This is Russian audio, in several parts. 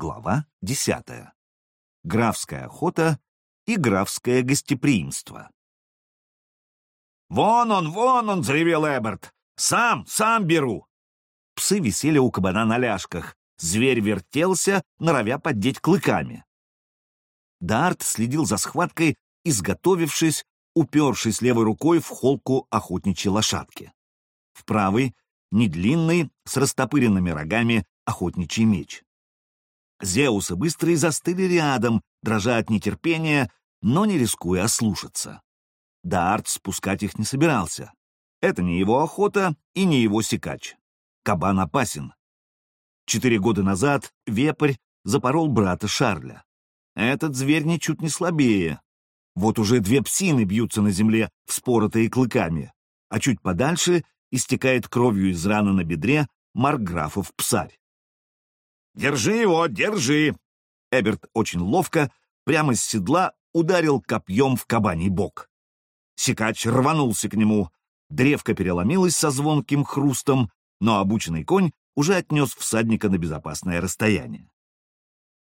Глава десятая. Графская охота и графское гостеприимство. «Вон он, вон он!» — взревел Эберт. «Сам, сам беру!» Псы висели у кабана на ляжках. Зверь вертелся, норовя поддеть клыками. Дарт следил за схваткой, изготовившись, упершись левой рукой в холку охотничьей лошадки. В правой — недлинный, с растопыренными рогами, охотничий меч. Зеус и Быстрый застыли рядом, дрожа от нетерпения, но не рискуя ослушаться. Дарт спускать их не собирался. Это не его охота и не его секач. Кабан опасен. Четыре года назад вепрь запорол брата Шарля. Этот зверь ничуть не слабее. Вот уже две псины бьются на земле, вспоротые клыками, а чуть подальше истекает кровью из раны на бедре Маркграфов псарь. «Держи его, держи!» Эберт очень ловко, прямо с седла, ударил копьем в кабаний бок. Сикач рванулся к нему. Древко переломилось со звонким хрустом, но обученный конь уже отнес всадника на безопасное расстояние.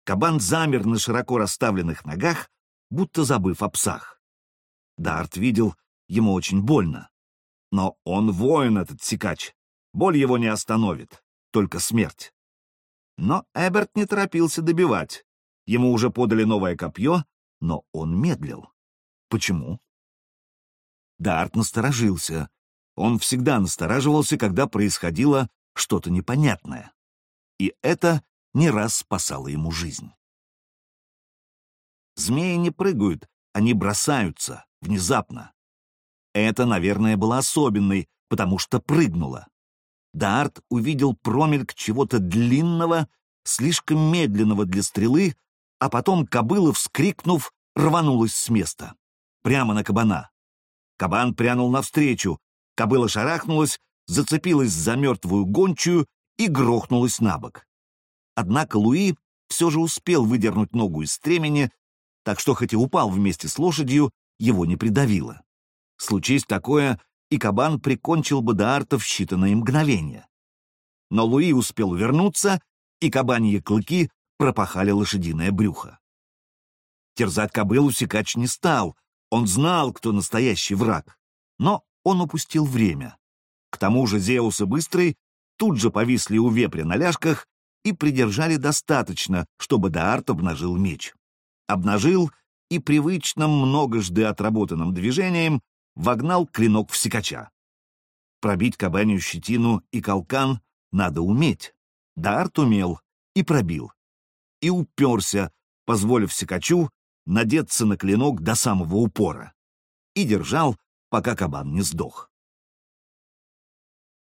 Кабан замер на широко расставленных ногах, будто забыв о псах. Дарт видел, ему очень больно. Но он воин, этот сикач. Боль его не остановит, только смерть. Но Эберт не торопился добивать. Ему уже подали новое копье, но он медлил. Почему? Дарт насторожился. Он всегда настораживался, когда происходило что-то непонятное. И это не раз спасало ему жизнь. Змеи не прыгают, они бросаются, внезапно. Это, наверное, было особенной, потому что прыгнула. Дарт увидел промельк чего-то длинного, слишком медленного для стрелы, а потом кобыла, вскрикнув, рванулась с места. Прямо на кабана. Кабан прянул навстречу, кобыла шарахнулась, зацепилась за мертвую гончую и грохнулась на бок. Однако Луи все же успел выдернуть ногу из стремени, так что хоть и упал вместе с лошадью, его не придавило. Случись такое, и кабан прикончил бы Даарта в считанные мгновения. Но Луи успел вернуться, и кабаньи клыки пропахали лошадиное брюхо. Терзать кобылу Сикач не стал, он знал, кто настоящий враг, но он упустил время. К тому же Зеус и Быстрый тут же повисли у вепря на ляжках и придержали достаточно, чтобы Даарт обнажил меч. Обнажил и привычным многожды отработанным движением вогнал клинок в секача. Пробить кабанью щетину и колкан надо уметь. Дарт умел и пробил. И уперся, позволив секачу надеться на клинок до самого упора. И держал, пока кабан не сдох.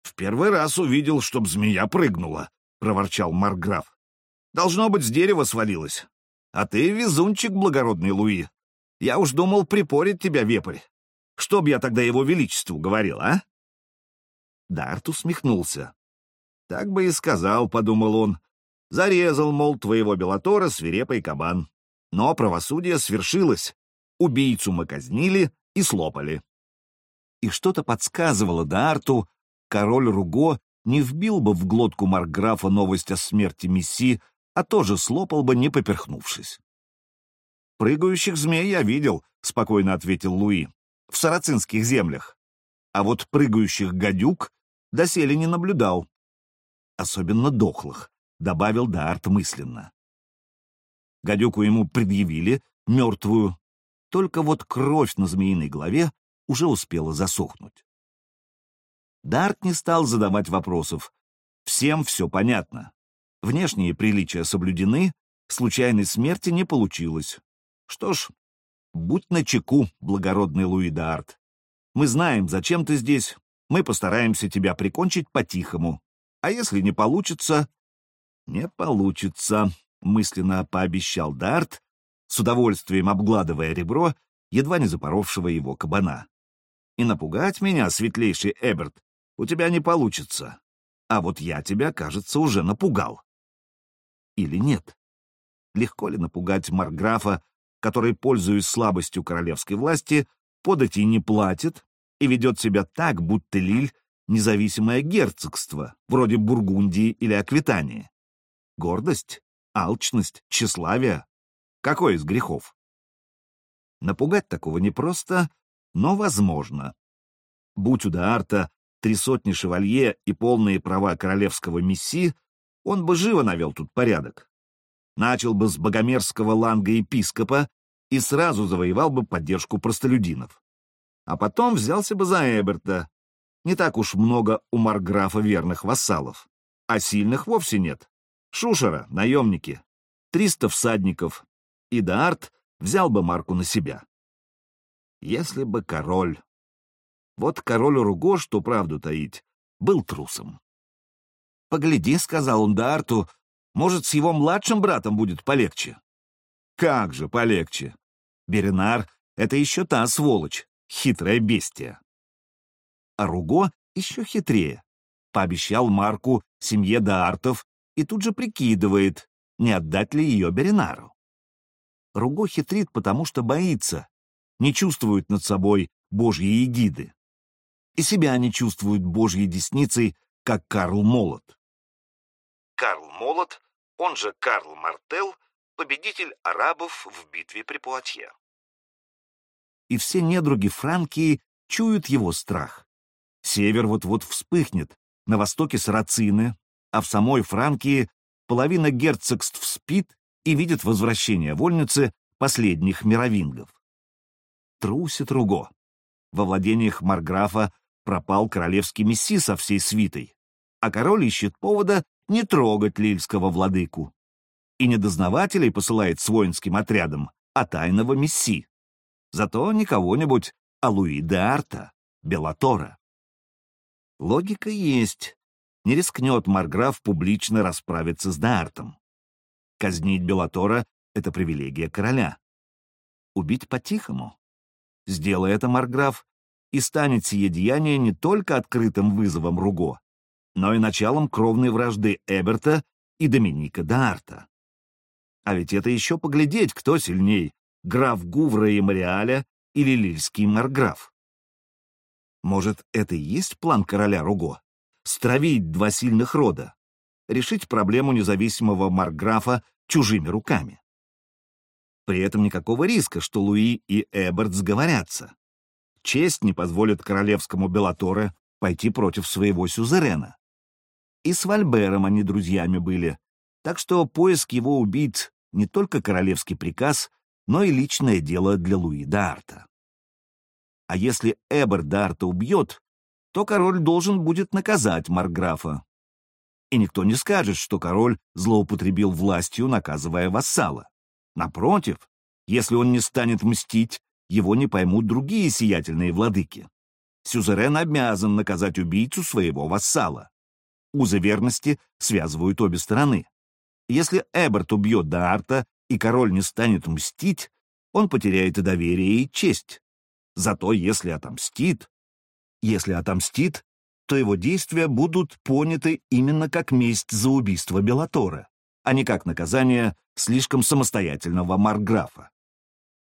«В первый раз увидел, чтоб змея прыгнула», — проворчал Марграф. «Должно быть, с дерева свалилась. А ты везунчик, благородный Луи. Я уж думал припорить тебя вепрь. Что б я тогда его величеству говорил, а? Дарт усмехнулся. Так бы и сказал, подумал он. Зарезал, мол, твоего Белатора свирепый кабан. Но правосудие свершилось. Убийцу мы казнили и слопали. И что-то подсказывало Дарту, король Руго не вбил бы в глотку Маркграфа новость о смерти Месси, а тоже слопал бы, не поперхнувшись. «Прыгающих змей я видел», — спокойно ответил Луи в сарацинских землях, а вот прыгающих гадюк доселе не наблюдал. Особенно дохлых, добавил Даарт мысленно. Гадюку ему предъявили, мертвую, только вот кровь на змеиной голове уже успела засохнуть. Дарт не стал задавать вопросов. Всем все понятно. Внешние приличия соблюдены, случайной смерти не получилось. Что ж, Будь начеку, благородный Луи Д'Арт. Мы знаем, зачем ты здесь. Мы постараемся тебя прикончить по-тихому. А если не получится... Не получится, мысленно пообещал Дарт, с удовольствием обгладывая ребро, едва не запоровшего его кабана. И напугать меня, светлейший Эберт, у тебя не получится. А вот я тебя, кажется, уже напугал. Или нет? Легко ли напугать Марграфа, который, пользуясь слабостью королевской власти, подати не платит и ведет себя так, будто Лиль — независимое герцогство, вроде Бургундии или Аквитании. Гордость? Алчность, тщеславие. Какой из грехов? Напугать такого непросто, но возможно. Будь у Даарта три сотни шевалье и полные права королевского месси, он бы живо навел тут порядок. Начал бы с богомерзкого ланга епископа и сразу завоевал бы поддержку простолюдинов. А потом взялся бы за Эберта. Не так уж много у Марграфа верных вассалов, а сильных вовсе нет. Шушера, наемники, триста всадников, и Даарт взял бы Марку на себя. Если бы король... Вот король Руго, что правду таить, был трусом. «Погляди», — сказал он Даарту, — «может, с его младшим братом будет полегче». «Как же полегче? Беринар — это еще та сволочь, хитрая бестия». А Руго еще хитрее. Пообещал Марку семье Даартов и тут же прикидывает, не отдать ли ее Беринару. Руго хитрит, потому что боится, не чувствует над собой божьей эгиды. И себя не чувствует божьей десницей, как Карл Молот. Карл Молот, он же Карл Мартел, победитель арабов в битве при Пуатье. И все недруги Франкии чуют его страх. Север вот-вот вспыхнет, на востоке сарацины, а в самой Франкии половина герцогств спит и видит возвращение вольницы последних мировингов. Трусит Руго. Во владениях Марграфа пропал королевский месси со всей свитой, а король ищет повода не трогать лильского владыку. И не дознавателей посылает с воинским отрядом, а тайного месси. Зато не кого-нибудь, а Луи де Арта, Белатора. Логика есть, не рискнет Марграф публично расправиться с Даартом. Казнить Белатора — это привилегия короля. Убить по-тихому? Сделай это, Марграф, и станет сие деяние не только открытым вызовом Руго, но и началом кровной вражды Эберта и Доминика Д'Арта. А ведь это еще поглядеть, кто сильней, граф Гувра и Мариаля или лильский Марграф. Может, это и есть план короля Руго? стравить два сильных рода, решить проблему независимого Марграфа чужими руками. При этом никакого риска, что Луи и Эберт сговорятся. Честь не позволит королевскому Белаторе пойти против своего сюзерена. И с Вальбером они друзьями были, так что поиск его убийц не только королевский приказ, но и личное дело для Луи Д'Арта. А если Эберт Д'Арта убьет, то король должен будет наказать Марграфа. И никто не скажет, что король злоупотребил властью, наказывая вассала. Напротив, если он не станет мстить, его не поймут другие сиятельные владыки. Сюзерен обязан наказать убийцу своего вассала. Узы верности связывают обе стороны. Если Эберт убьет Д'Арта, и король не станет мстить, он потеряет и доверие, и честь. Зато если отомстит, если отомстит, то его действия будут поняты именно как месть за убийство Белатора, а не как наказание слишком самостоятельного марграфа.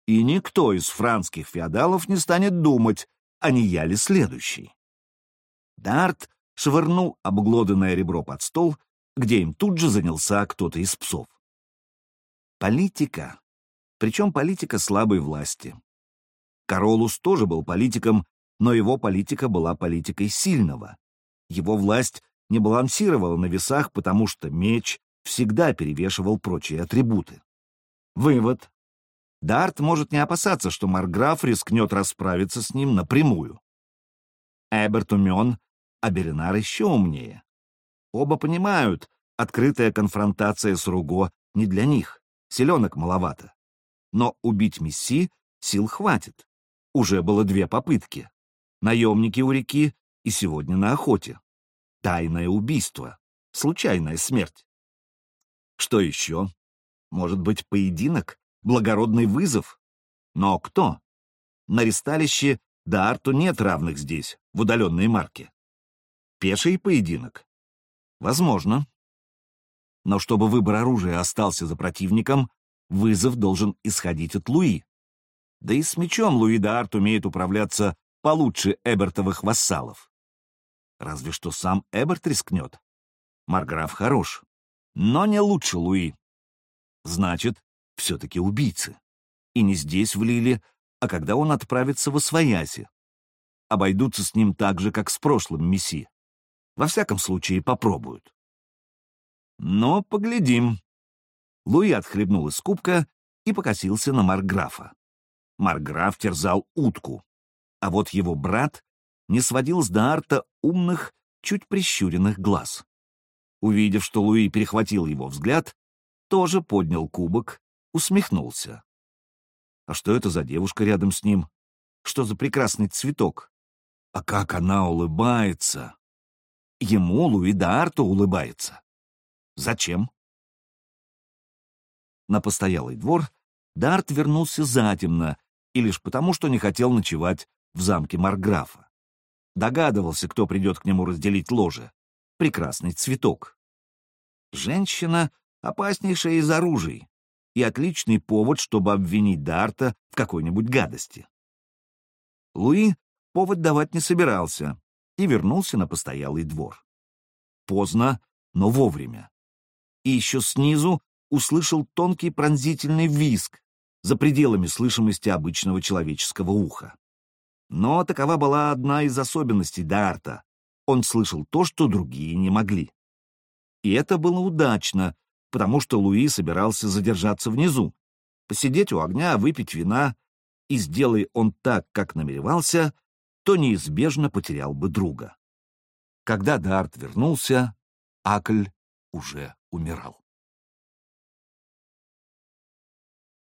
И никто из франских феодалов не станет думать, а не я ли следующий. Дарт швырнул обглоданное ребро под стол, где им тут же занялся кто-то из псов. Политика. Причем политика слабой власти. Королус тоже был политиком, но его политика была политикой сильного. Его власть не балансировала на весах, потому что меч всегда перевешивал прочие атрибуты. Вывод. Дарт может не опасаться, что Марграф рискнет расправиться с ним напрямую. Эберт умен, а Беринар еще умнее. Оба понимают, открытая конфронтация с Руго не для них, селенок маловато. Но убить Месси сил хватит. Уже было две попытки наемники у реки и сегодня на охоте. Тайное убийство, случайная смерть. Что еще? Может быть, поединок, благородный вызов? Но кто? На ристалище Арту нет равных здесь, в удаленной марке. Пеший поединок? Возможно. Но чтобы выбор оружия остался за противником, вызов должен исходить от Луи. Да и с мечом Луи Д'Арт умеет управляться получше Эбертовых вассалов. Разве что сам Эберт рискнет. Марграф хорош, но не лучше Луи. Значит, все-таки убийцы. И не здесь в Лиле, а когда он отправится в Освояси. Обойдутся с ним так же, как с прошлым месси. Во всяком случае, попробуют. Но поглядим. Луи отхлебнул из кубка и покосился на Марграфа. Марграф терзал утку, а вот его брат не сводил с Даарта умных, чуть прищуренных глаз. Увидев, что Луи перехватил его взгляд, тоже поднял кубок, усмехнулся. А что это за девушка рядом с ним? Что за прекрасный цветок? А как она улыбается! Ему, Луи Д'Арту, улыбается. Зачем? На постоялый двор Дарт вернулся затемно, и лишь потому, что не хотел ночевать в замке Марграфа. Догадывался, кто придет к нему разделить ложе. Прекрасный цветок. Женщина — опаснейшая из оружий и отличный повод, чтобы обвинить Дарта в какой-нибудь гадости. Луи повод давать не собирался и вернулся на постоялый двор. Поздно, но вовремя. И еще снизу услышал тонкий пронзительный визг за пределами слышимости обычного человеческого уха. Но такова была одна из особенностей Дарта. Он слышал то, что другие не могли. И это было удачно, потому что Луи собирался задержаться внизу, посидеть у огня, выпить вина, и, сделай он так, как намеревался, то неизбежно потерял бы друга. Когда Дарт вернулся, Акль уже умирал.